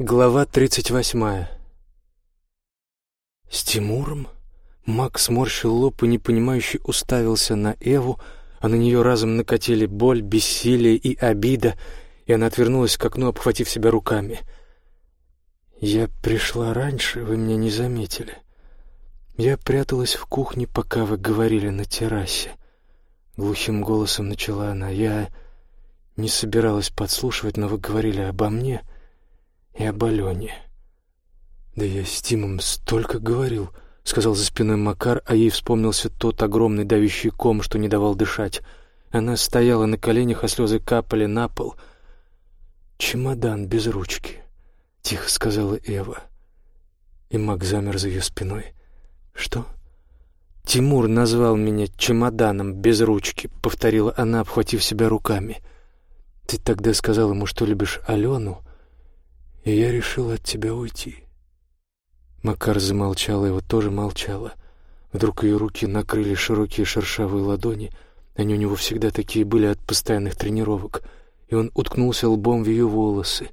Глава тридцать восьмая. С Тимуром? Макс сморщил лоб и непонимающе уставился на Эву, а на нее разом накатили боль, бессилие и обида, и она отвернулась к окну, обхватив себя руками. «Я пришла раньше, вы меня не заметили. Я пряталась в кухне, пока вы говорили на террасе». Глухим голосом начала она. «Я не собиралась подслушивать, но вы говорили обо мне» и об Алене. «Да я с Тимом столько говорил», — сказал за спиной Макар, а ей вспомнился тот огромный давящий ком, что не давал дышать. Она стояла на коленях, а слезы капали на пол. «Чемодан без ручки», — тихо сказала Эва. И Мак замер за ее спиной. «Что?» «Тимур назвал меня чемоданом без ручки», — повторила она, обхватив себя руками. «Ты тогда сказал ему, что любишь Алену?» И я решил от тебя уйти». Макар замолчал, и его тоже молчала. Вдруг ее руки накрыли широкие шершавые ладони. Они у него всегда такие были от постоянных тренировок. И он уткнулся лбом в ее волосы.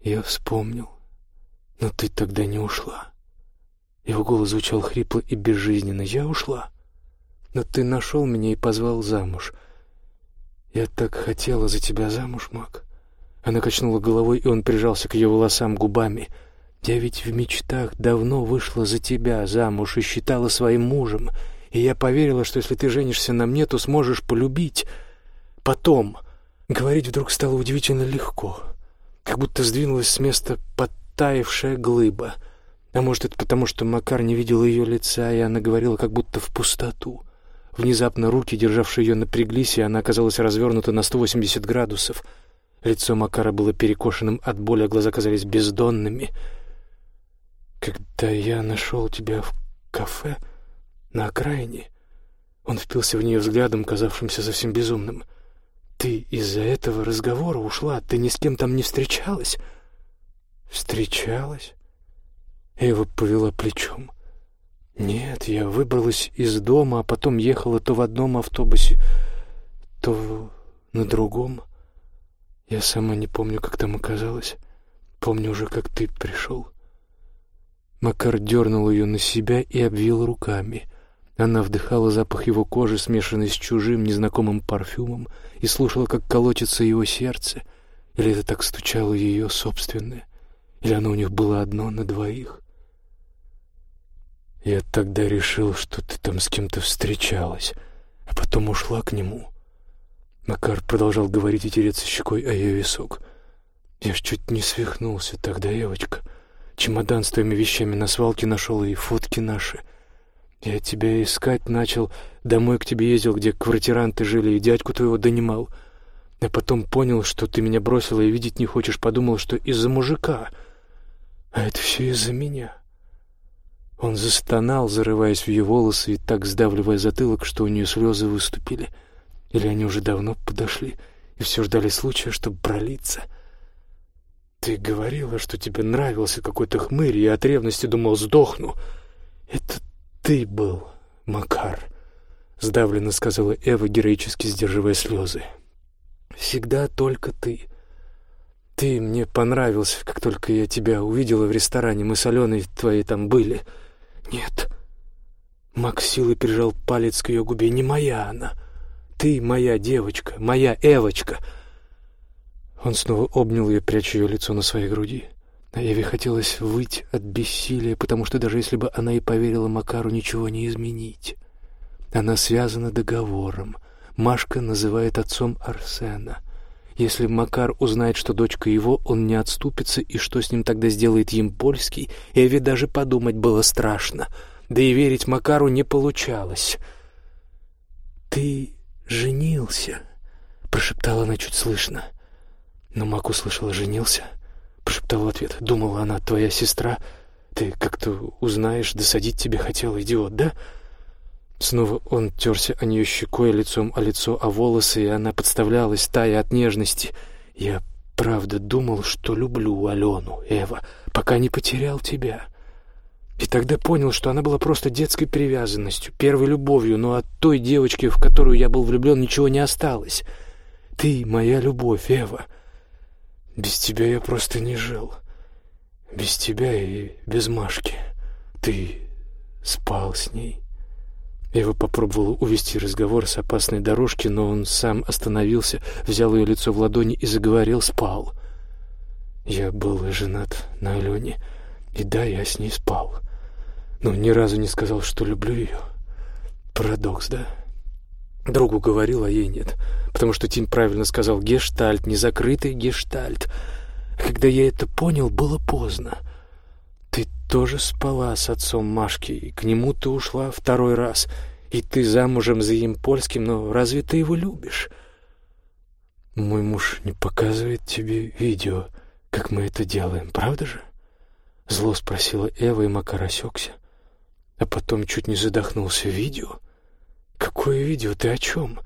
Я вспомнил. Но ты тогда не ушла. Его голос звучал хрипло и безжизненно. Я ушла. Но ты нашел меня и позвал замуж. Я так хотела за тебя замуж, Мак. Она качнула головой, и он прижался к ее волосам губами. «Я ведь в мечтах давно вышла за тебя замуж и считала своим мужем, и я поверила, что если ты женишься на мне, то сможешь полюбить. Потом...» Говорить вдруг стало удивительно легко, как будто сдвинулась с места подтаявшая глыба. А может, это потому, что Макар не видел ее лица, и она говорила как будто в пустоту. Внезапно руки, державшие ее, напряглись, и она оказалась развернута на 180 градусов — Лицо Макара было перекошенным от боли, а глаза казались бездонными. «Когда я нашел тебя в кафе на окраине...» Он впился в нее взглядом, казавшимся совсем безумным. «Ты из-за этого разговора ушла? Ты ни с кем там не встречалась?» «Встречалась?» Эва повела плечом. «Нет, я выбралась из дома, а потом ехала то в одном автобусе, то на другом». Я сама не помню, как там оказалась. Помню уже, как ты пришел. Макар дернул ее на себя и обвил руками. Она вдыхала запах его кожи, смешанный с чужим, незнакомым парфюмом, и слушала, как колотится его сердце. Или это так стучало ее собственное? Или оно у них было одно на двоих? Я тогда решил, что ты там с кем-то встречалась, а потом ушла к нему. Макар продолжал говорить и тереться щекой о ее висок. «Я ж чуть не свихнулся тогда, девочка. Чемодан с твоими вещами на свалке нашел и фотки наши. Я тебя искать начал, домой к тебе ездил, где квартиранты жили, и дядьку твоего донимал. А потом понял, что ты меня бросила и видеть не хочешь, подумал, что из-за мужика. А это все из-за меня». Он застонал, зарываясь в ее волосы и так сдавливая затылок, что у нее слезы выступили — или они уже давно подошли и все ждали случая, чтобы пролиться? Ты говорила, что тебе нравился какой-то хмырь, и я от ревности думал, сдохну. Это ты был, Макар, — сдавленно сказала Эва, героически сдерживая слезы. Всегда только ты. Ты мне понравился, как только я тебя увидела в ресторане. Мы с Аленой твоей там были. Нет. Макс силой прижал палец к ее губе. Не моя она. Ты моя девочка, моя Эвочка!» Он снова обнял ее, пряча ее лицо на своей груди. А Еве хотелось выть от бессилия, потому что даже если бы она и поверила Макару, ничего не изменить. Она связана договором. Машка называет отцом Арсена. Если Макар узнает, что дочка его, он не отступится, и что с ним тогда сделает Емпольский, Эве даже подумать было страшно. Да и верить Макару не получалось. «Ты «Женился», — прошептала она чуть слышно. Но Мак услышала «женился», — прошептал ответ. «Думала она, твоя сестра. Ты как-то узнаешь, досадить тебе хотел, идиот, да?» Снова он терся о нее щекой, лицом о лицо, о волосы, и она подставлялась, тая от нежности. «Я правда думал, что люблю Алену, Эва, пока не потерял тебя. И тогда понял, что она была просто детской привязанностью, первой любовью, но от той девочки, в которую я был влюблен, ничего не осталось. Ты моя любовь, Эва. Без тебя я просто не жил. без тебя и без Машки. Ты спал с ней. Ева попробовала увести разговор с опасной дорожки, но он сам остановился, взял ее лицо в ладони и заговорил, спал. Я был женат на Алене, и да, я с ней спал, но ни разу не сказал, что люблю ее. Парадокс, да? Другу говорил, а ей нет, потому что Тим правильно сказал «гештальт», незакрытый гештальт. Когда я это понял, было поздно. Ты тоже спала с отцом Машки, и к нему ты ушла второй раз, и ты замужем за им польским, но разве ты его любишь? Мой муж не показывает тебе видео, как мы это делаем, правда же? Зло спросила Эва, и Макар осекся. А потом чуть не задохнулся. Видео? Какое видео? Ты о чем?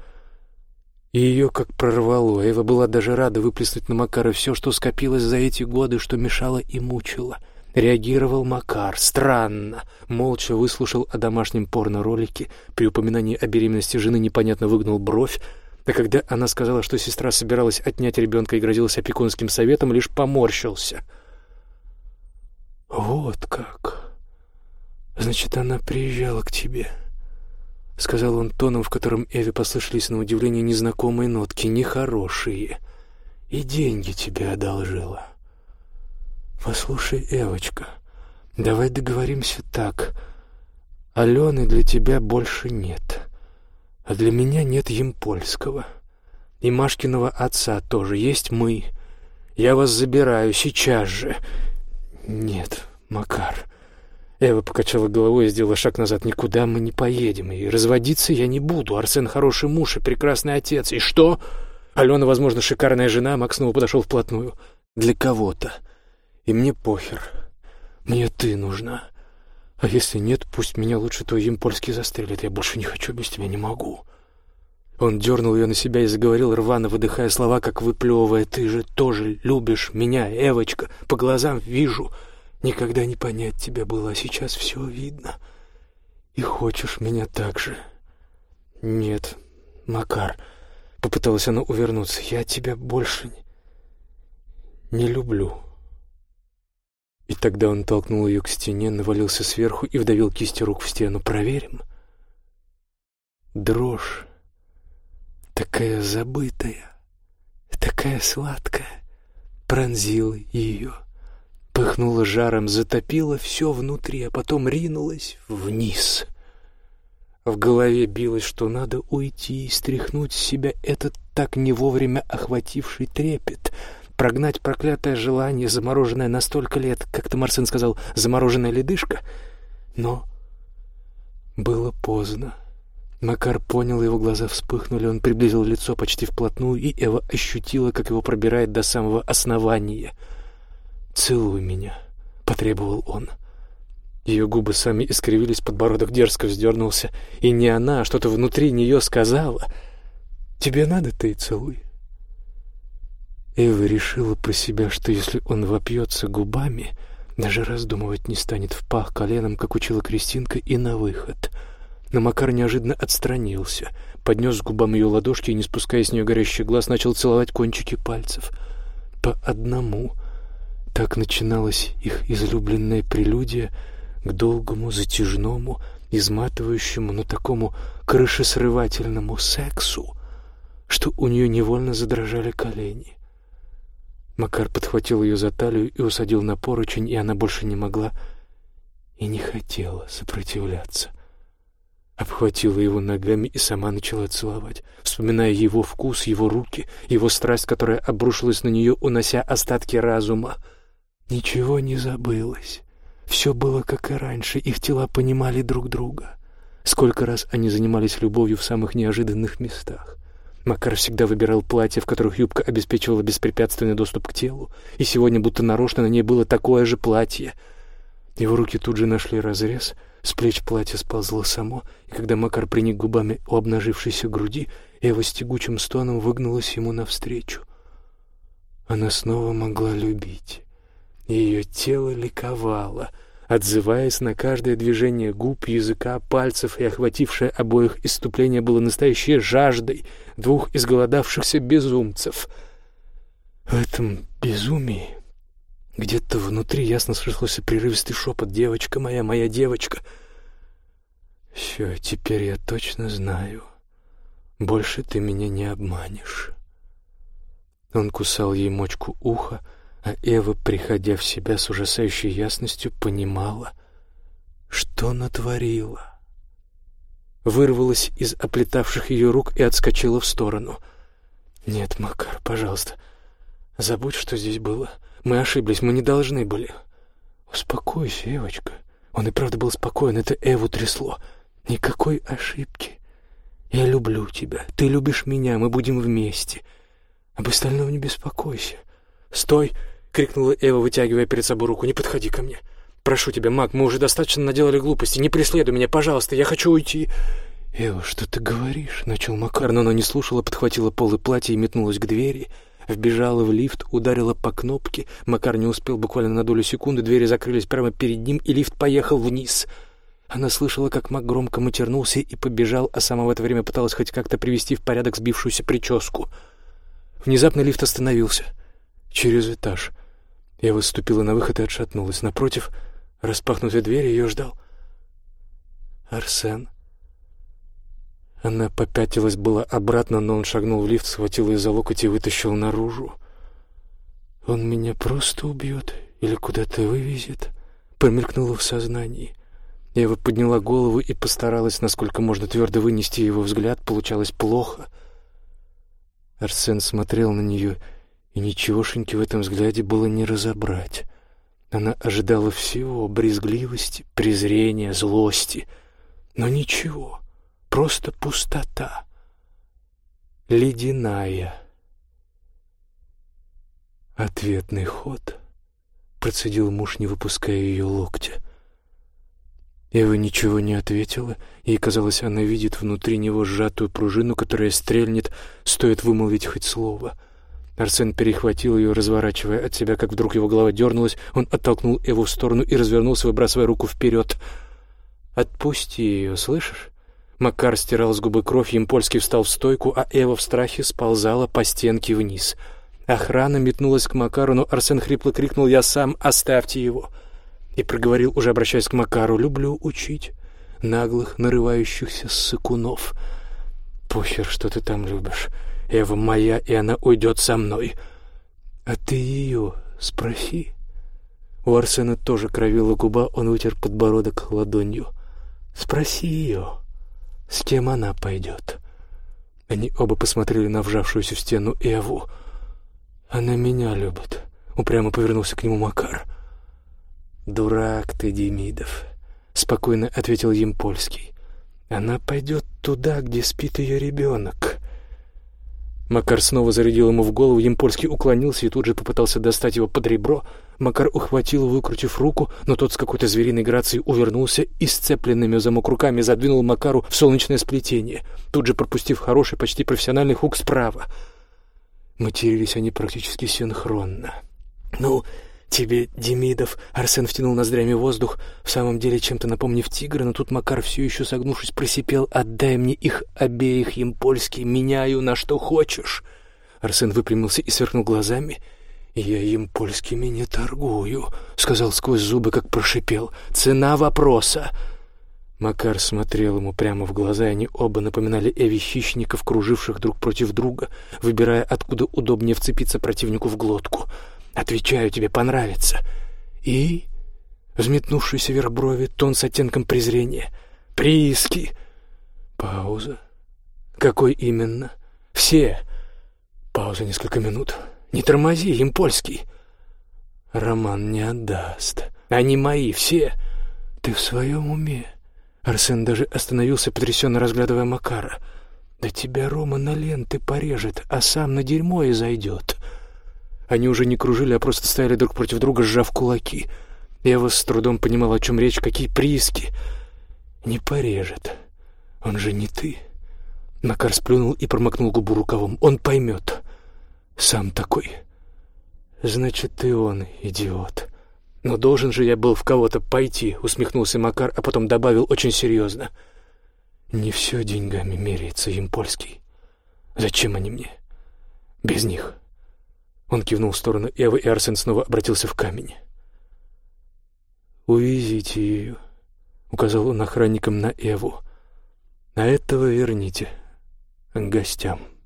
И ее как прорвало. Эва была даже рада выплеснуть на Макара все, что скопилось за эти годы, что мешало и мучило. — Реагировал Макар. Странно. Молча выслушал о домашнем порно-ролике. При упоминании о беременности жены непонятно выгнул бровь. А когда она сказала, что сестра собиралась отнять ребенка и грозилась опекунским советом, лишь поморщился. «Вот как. Значит, она приезжала к тебе», — сказал он тоном, в котором Эве послышались на удивление незнакомые нотки, нехорошие. «И деньги тебе одолжила». «Послушай, Эвочка, давай договоримся так. Алены для тебя больше нет, а для меня нет Емпольского. И Машкиного отца тоже есть мы. Я вас забираю сейчас же». «Нет, Макар». Эва покачала головой и сделала шаг назад. «Никуда мы не поедем, и разводиться я не буду. Арсен хороший муж и прекрасный отец. И что?» Алена, возможно, шикарная жена, Макс снова подошел вплотную. «Для кого-то. И мне похер. Мне ты нужна. А если нет, пусть меня лучше твой импольский застрелит. Я больше не хочу, без тебя не могу». Он дернул ее на себя и заговорил рвано, выдыхая слова, как выплевывая. «Ты же тоже любишь меня, Эвочка. По глазам вижу. Никогда не понять тебя было, а сейчас все видно. И хочешь меня так же». «Нет, Макар», — попыталась она увернуться, — «я тебя больше не, не люблю». И тогда он толкнул ее к стене, навалился сверху и вдавил кисти рук в стену. «Проверим?» Дрожь, такая забытая, такая сладкая, пронзила ее, пыхнула жаром, затопила все внутри, а потом ринулась вниз. В голове билось, что надо уйти и стряхнуть с себя этот так не вовремя охвативший трепет — прогнать проклятое желание, замороженное на столько лет, как ты, Марсен сказал, замороженная ледышка. Но было поздно. Макар понял, его глаза вспыхнули, он приблизил лицо почти вплотную, и Эва ощутила, как его пробирает до самого основания. «Целуй меня», — потребовал он. Ее губы сами искривились, подбородок дерзко вздернулся, и не она, а что-то внутри нее сказала. «Тебе надо, ты и целуй». Эва решила про себя, что если он вопьется губами, даже раздумывать не станет в пах коленом, как учила Кристинка, и на выход. Но Макар неожиданно отстранился, поднес к губам ее ладошки и, не спуская с нее горящий глаз, начал целовать кончики пальцев. По одному. Так начиналась их излюбленная прелюдия к долгому, затяжному, изматывающему, но такому крышесрывательному сексу, что у нее невольно задрожали колени. Макар подхватил ее за талию и усадил на поручень, и она больше не могла и не хотела сопротивляться. Обхватила его ногами и сама начала целовать, вспоминая его вкус, его руки, его страсть, которая обрушилась на нее, унося остатки разума. Ничего не забылось. Все было как и раньше, их тела понимали друг друга. Сколько раз они занимались любовью в самых неожиданных местах. Макар всегда выбирал платья, в которых юбка обеспечивала беспрепятственный доступ к телу, и сегодня будто нарочно на ней было такое же платье. Его руки тут же нашли разрез, с плеч платье сползло само, и когда Макар приник губами у обнажившейся груди, Эва с тягучим стоном выгнулась ему навстречу. Она снова могла любить. Ее тело ликовало — отзываясь на каждое движение губ, языка, пальцев, и охватившее обоих иступление было настоящей жаждой двух изголодавшихся безумцев. В этом безумии Где-то внутри ясно слышался прерывистый шепот «Девочка моя, моя девочка!» «Все, теперь я точно знаю. Больше ты меня не обманешь». Он кусал ей мочку уха, а Эва, приходя в себя с ужасающей ясностью, понимала, что натворила. Вырвалась из оплетавших ее рук и отскочила в сторону. «Нет, Макар, пожалуйста, забудь, что здесь было. Мы ошиблись, мы не должны были». «Успокойся, Эвочка». Он и правда был спокоен, это Эву трясло. «Никакой ошибки. Я люблю тебя, ты любишь меня, мы будем вместе. Об остальном не беспокойся». «Стой!» — крикнула Эва, вытягивая перед собой руку. «Не подходи ко мне. Прошу тебя, Мак, мы уже достаточно наделали глупости. Не преследуй меня, пожалуйста, я хочу уйти». «Эва, что ты говоришь?» — начал Макар, но она не слушала, подхватила полы платья и метнулась к двери. Вбежала в лифт, ударила по кнопке. Макар не успел буквально на долю секунды, двери закрылись прямо перед ним, и лифт поехал вниз. Она слышала, как Мак громко матернулся и побежал, а сама в это время пыталась хоть как-то привести в порядок сбившуюся прическу. Внезапно лифт остановился. Через этаж. Я выступила на выход и отшатнулась. Напротив, распахнутой двери ее ждал Арсен. Она попятилась было обратно, но он шагнул в лифт, схватил ее за локоть и вытащил наружу. «Он меня просто убьет или куда-то вывезет?» Промелькнуло в сознании. Ева подняла голову и постаралась, насколько можно твердо вынести его взгляд. Получалось плохо. Арсен смотрел на нее, и ничегошеньки в этом взгляде было не разобрать. Она ожидала всего — брезгливости, презрения, злости. Но ничего — Просто пустота. Ледяная. Ответный ход. Процедил муж, не выпуская ее локтя. Ева ничего не ответила. Ей казалось, она видит внутри него сжатую пружину, которая стрельнет, стоит вымолвить хоть слово. Арсен перехватил ее, разворачивая от себя, как вдруг его голова дернулась. Он оттолкнул Эву в сторону и развернулся, выбрасывая руку вперед. «Отпусти ее, слышишь? Макар стирал с губы кровь, Емпольский встал в стойку, а Эва в страхе сползала по стенке вниз. Охрана метнулась к Макару, но Арсен хрипло крикнул «Я сам, оставьте его!» и проговорил, уже обращаясь к Макару, «Люблю учить наглых, нарывающихся сыкунов. Похер, что ты там любишь. Эва моя, и она уйдет со мной. А ты ее спроси». У Арсена тоже кровила губа, он вытер подбородок ладонью. «Спроси ее». С кем она пойдет? Они оба посмотрели на вжавшуюся в стену Эву. Она меня любит. Упрямо повернулся к нему Макар. Дурак ты, Демидов, спокойно ответил им польский. Она пойдет туда, где спит ее ребенок. Макар снова зарядил ему в голову, Емпольский уклонился и тут же попытался достать его под ребро. Макар ухватил, выкрутив руку, но тот с какой-то звериной грацией увернулся и сцепленными замок руками задвинул Макару в солнечное сплетение, тут же пропустив хороший, почти профессиональный хук справа. Матерились они практически синхронно. «Ну, тебе, Демидов!» Арсен втянул ноздрями воздух, в самом деле чем-то напомнив тигра, но тут Макар, все еще согнувшись, просипел «Отдай мне их обеих, им польский, меняю на что хочешь!» Арсен выпрямился и сверкнул глазами. «Я им польскими не торгую», — сказал сквозь зубы, как прошипел. «Цена вопроса!» Макар смотрел ему прямо в глаза, и они оба напоминали Эви хищников, круживших друг против друга, выбирая, откуда удобнее вцепиться противнику в глотку. Отвечаю, тебе понравится. И... Взметнувшийся вверх брови, тон с оттенком презрения. Прииски. Пауза. Какой именно? Все. Пауза несколько минут. Не тормози, им польский. Роман не отдаст. Они мои, все. Ты в своем уме? Арсен даже остановился, потрясенно разглядывая Макара. Да тебя Рома на ленты порежет, а сам на дерьмо и зайдет. Они уже не кружили, а просто стояли друг против друга, сжав кулаки. Я вас с трудом понимал, о чем речь, какие прииски. Не порежет. Он же не ты. Макар сплюнул и промокнул губу рукавом. Он поймет. Сам такой. Значит, ты он, идиот. Но должен же я был в кого-то пойти, усмехнулся Макар, а потом добавил очень серьезно. Не все деньгами меряется, им польский. Зачем они мне? Без них Он кивнул в сторону Эвы, и Арсен снова обратился в камень. «Увезите ее», — указал он охранникам на Эву. «А этого верните гостям».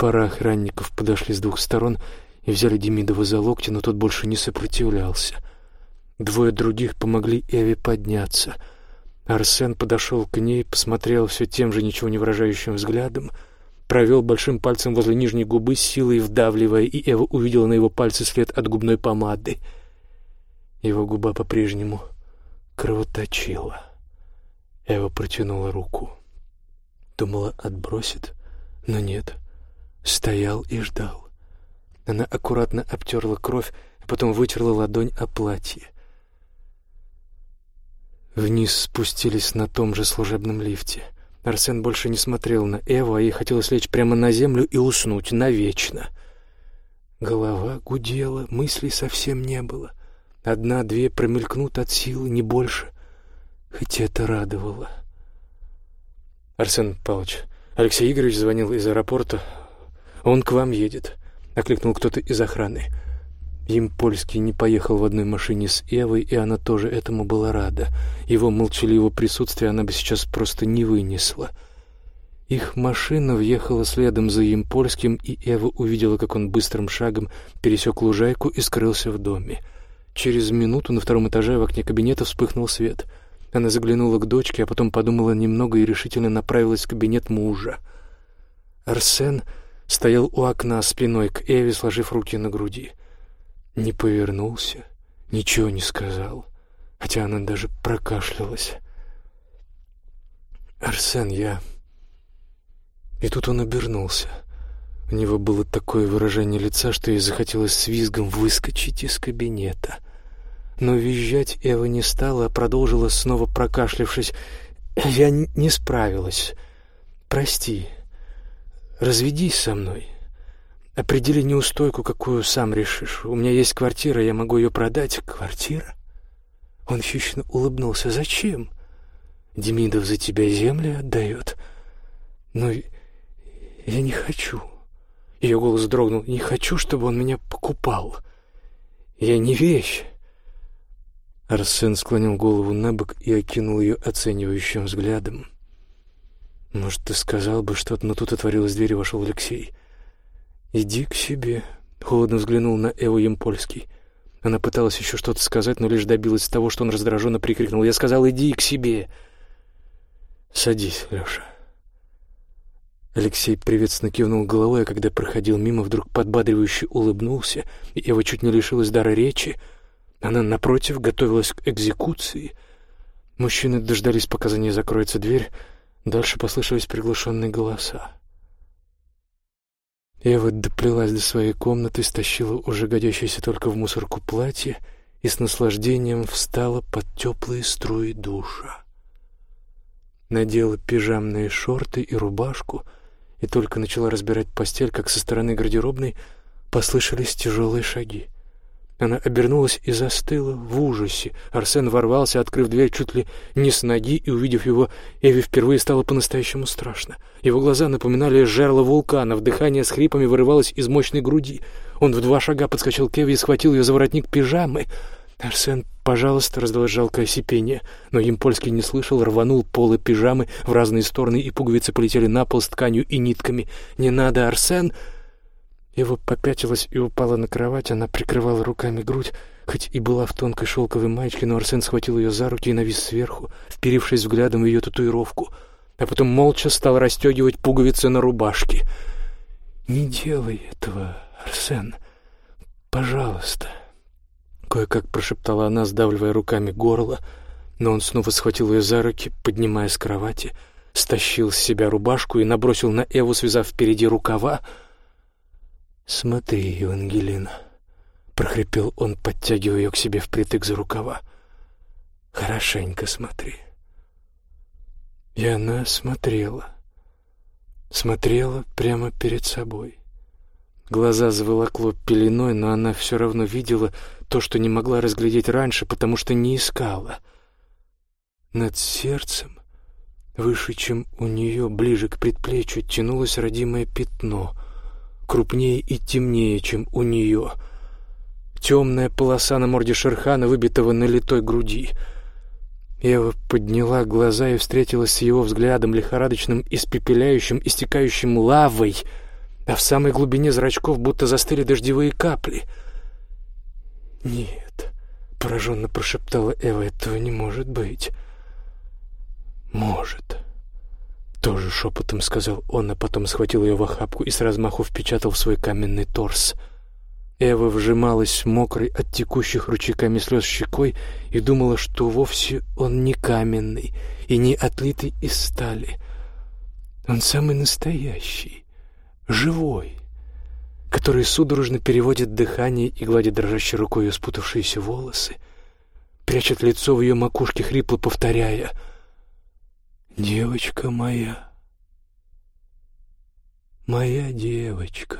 Пара охранников подошли с двух сторон и взяли Демидова за локти, но тот больше не сопротивлялся. Двое других помогли Эве подняться. Арсен подошел к ней, посмотрел все тем же ничего не выражающим взглядом, провел большим пальцем возле нижней губы, силой вдавливая, и Эва увидела на его пальце след от губной помады. Его губа по-прежнему кровоточила. Эва протянула руку. Думала, отбросит, но нет. Стоял и ждал. Она аккуратно обтерла кровь, а потом вытерла ладонь о платье. Вниз спустились на том же служебном лифте. Арсен больше не смотрел на Эву, а ей хотелось лечь прямо на землю и уснуть навечно. Голова гудела, мыслей совсем не было. Одна-две промелькнут от силы, не больше. Хоть это радовало. «Арсен Павлович, Алексей Игоревич звонил из аэропорта. Он к вам едет», — окликнул кто-то из охраны. Им Польский не поехал в одной машине с Эвой, и она тоже этому была рада. Его молчаливого присутствия она бы сейчас просто не вынесла. Их машина въехала следом за Импольским, и Эва увидела, как он быстрым шагом пересек лужайку и скрылся в доме. Через минуту на втором этаже в окне кабинета вспыхнул свет. Она заглянула к дочке, а потом подумала немного и решительно направилась в кабинет мужа. Арсен стоял у окна спиной к Эве, сложив руки на груди. Не повернулся, ничего не сказал, хотя она даже прокашлялась. «Арсен, я...» И тут он обернулся. У него было такое выражение лица, что ей захотелось с визгом выскочить из кабинета. Но визжать Эва не стала, а продолжила, снова прокашлявшись. «Я не справилась. Прости. Разведись со мной. Определи неустойку, какую сам решишь. У меня есть квартира, я могу ее продать». «Квартира?» Он хищно улыбнулся. «Зачем?» «Демидов за тебя земли отдает». «Но я не хочу». Ее голос дрогнул. «Не хочу, чтобы он меня покупал. Я не вещь». Арсен склонил голову на бок и окинул ее оценивающим взглядом. «Может, ты сказал бы что-то, но тут отворилась дверь и вошел Алексей». «Иди к себе», — холодно взглянул на Эву Емпольский. Она пыталась еще что-то сказать, но лишь добилась того, что он раздраженно прикрикнул. «Я сказал, иди к себе!» «Садись, Леша». Алексей приветственно кивнул головой, а когда проходил мимо, вдруг подбадривающе улыбнулся, и Эва чуть не лишилась дара речи. Она, напротив, готовилась к экзекуции. Мужчины дождались, пока за ней закроется дверь. Дальше послышались приглушенные голоса. Эва доплелась до своей комнаты, стащила уже годящееся только в мусорку платье и с наслаждением встала под теплые струи душа. Надела пижамные шорты и рубашку — и только начала разбирать постель, как со стороны гардеробной послышались тяжелые шаги. Она обернулась и застыла в ужасе. Арсен ворвался, открыв дверь чуть ли не с ноги, и, увидев его, Эви впервые стало по-настоящему страшно. Его глаза напоминали жерло вулкана, дыхание с хрипами вырывалось из мощной груди. Он в два шага подскочил к Эви и схватил ее за воротник пижамы — «Арсен, пожалуйста», — раздалось жалкое сипение, но Емпольский не слышал, рванул полы пижамы в разные стороны, и пуговицы полетели на пол с тканью и нитками. «Не надо, Арсен!» Его попятилась и упала на кровать, она прикрывала руками грудь, хоть и была в тонкой шелковой маечке, но Арсен схватил ее за руки и навис сверху, вперившись взглядом в ее татуировку, а потом молча стал расстегивать пуговицы на рубашке. «Не делай этого, Арсен, пожалуйста». Кое-как прошептала она, сдавливая руками горло, но он снова схватил ее за руки, поднимая с кровати, стащил с себя рубашку и набросил на Эву, связав впереди рукава. «Смотри, Евангелина», — прохрипел он, подтягивая ее к себе впритык за рукава. «Хорошенько смотри». И она смотрела, смотрела прямо перед собой. Глаза заволокло пеленой, но она все равно видела то, что не могла разглядеть раньше, потому что не искала. Над сердцем, выше, чем у нее, ближе к предплечью, тянулось родимое пятно. Крупнее и темнее, чем у нее. Темная полоса на морде Шерхана, выбитого на литой груди. Ева подняла глаза и встретилась с его взглядом, лихорадочным, испепеляющим, истекающим лавой, а в самой глубине зрачков будто застыли дождевые капли. «Нет», — пораженно прошептала Эва, — «этого не может быть». «Может». Тоже шепотом сказал он, а потом схватил ее в охапку и с размаху впечатал в свой каменный торс. Эва вжималась мокрой от текущих ручейками слез щекой и думала, что вовсе он не каменный и не отлитый из стали. Он самый настоящий, живой, который судорожно переводит дыхание и гладит дрожащей рукой ее спутавшиеся волосы, прячет лицо в ее макушке, хрипло повторяя — девочка моя, моя девочка.